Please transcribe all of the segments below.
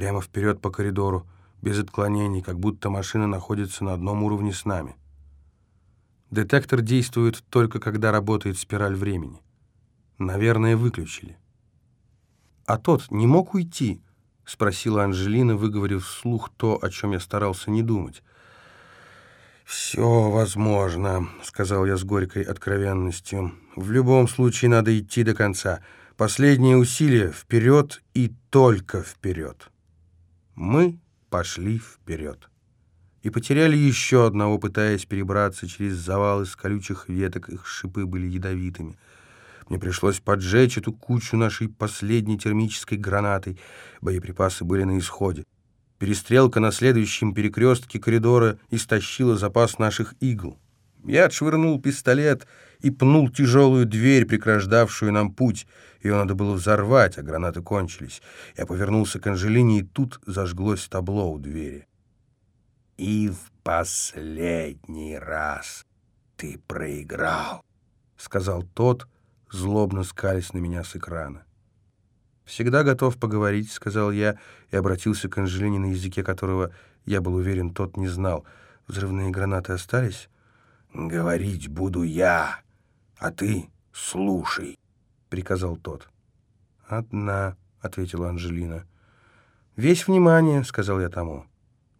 прямо вперед по коридору, без отклонений, как будто машина находится на одном уровне с нами. Детектор действует только когда работает спираль времени. Наверное, выключили. «А тот не мог уйти?» — спросила Анжелина, выговорив вслух то, о чем я старался не думать. «Все возможно», — сказал я с горькой откровенностью. «В любом случае надо идти до конца. Последнее усилие — вперед и только вперед». Мы пошли вперед и потеряли еще одного, пытаясь перебраться через завал из колючих веток, их шипы были ядовитыми. Мне пришлось поджечь эту кучу нашей последней термической гранатой. Боеприпасы были на исходе. Перестрелка на следующем перекрестке коридора истощила запас наших игл. Я отшвырнул пистолет и пнул тяжелую дверь, преграждавшую нам путь. Ее надо было взорвать, а гранаты кончились. Я повернулся к Анжелине, и тут зажглось табло у двери. «И в последний раз ты проиграл», — сказал тот, злобно скались на меня с экрана. «Всегда готов поговорить», — сказал я, и обратился к Анжелине на языке, которого, я был уверен, тот не знал. «Взрывные гранаты остались?» «Говорить буду я, а ты слушай», — приказал тот. «Одна», — ответила Анжелина. «Весь внимание», — сказал я тому.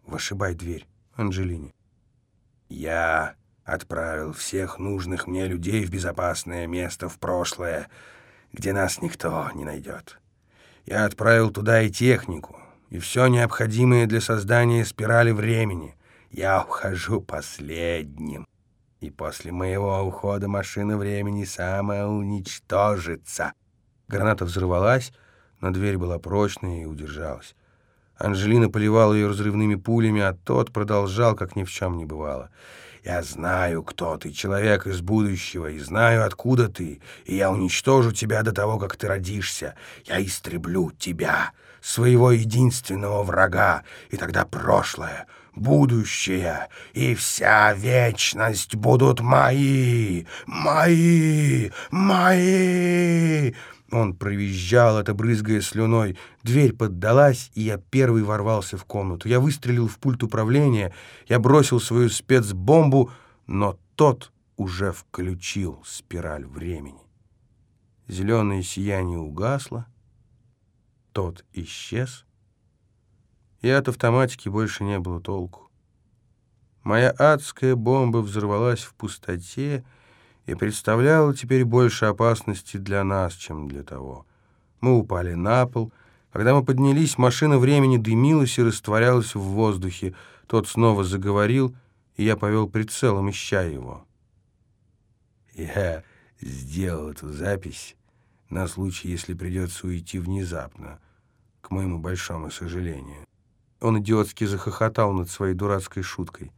«Вышибай дверь, Анжелине». «Я отправил всех нужных мне людей в безопасное место в прошлое, где нас никто не найдет. Я отправил туда и технику, и все необходимое для создания спирали времени. Я ухожу последним и после моего ухода машина времени самоуничтожится». Граната взорвалась, но дверь была прочная и удержалась. Анжелина поливала ее разрывными пулями, а тот продолжал, как ни в чем не бывало. «Я знаю, кто ты, человек из будущего, и знаю, откуда ты, и я уничтожу тебя до того, как ты родишься. Я истреблю тебя, своего единственного врага, и тогда прошлое — будущее и вся вечность будут мои, мои, мои!» Он провизжал это, брызгая слюной. Дверь поддалась, и я первый ворвался в комнату. Я выстрелил в пульт управления, я бросил свою спецбомбу, но тот уже включил спираль времени. Зеленое сияние угасло, тот исчез — и от автоматики больше не было толку. Моя адская бомба взорвалась в пустоте и представляла теперь больше опасности для нас, чем для того. Мы упали на пол. Когда мы поднялись, машина времени дымилась и растворялась в воздухе. Тот снова заговорил, и я повел прицелом, ища его. Я сделал эту запись на случай, если придется уйти внезапно, к моему большому сожалению. Он идиотски захохотал над своей дурацкой шуткой.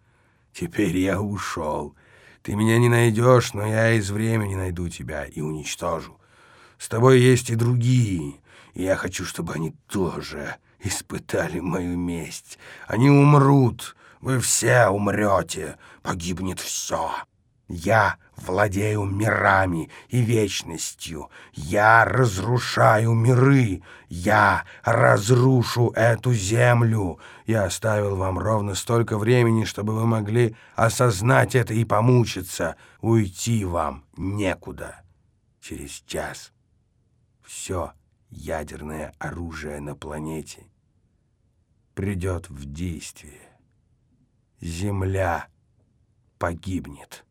«Теперь я ушел. Ты меня не найдешь, но я из времени найду тебя и уничтожу. С тобой есть и другие, и я хочу, чтобы они тоже испытали мою месть. Они умрут, вы все умрете, погибнет все». Я владею мирами и вечностью. Я разрушаю миры. Я разрушу эту землю. Я оставил вам ровно столько времени, чтобы вы могли осознать это и помучиться. Уйти вам некуда. Через час все ядерное оружие на планете придет в действие. Земля погибнет.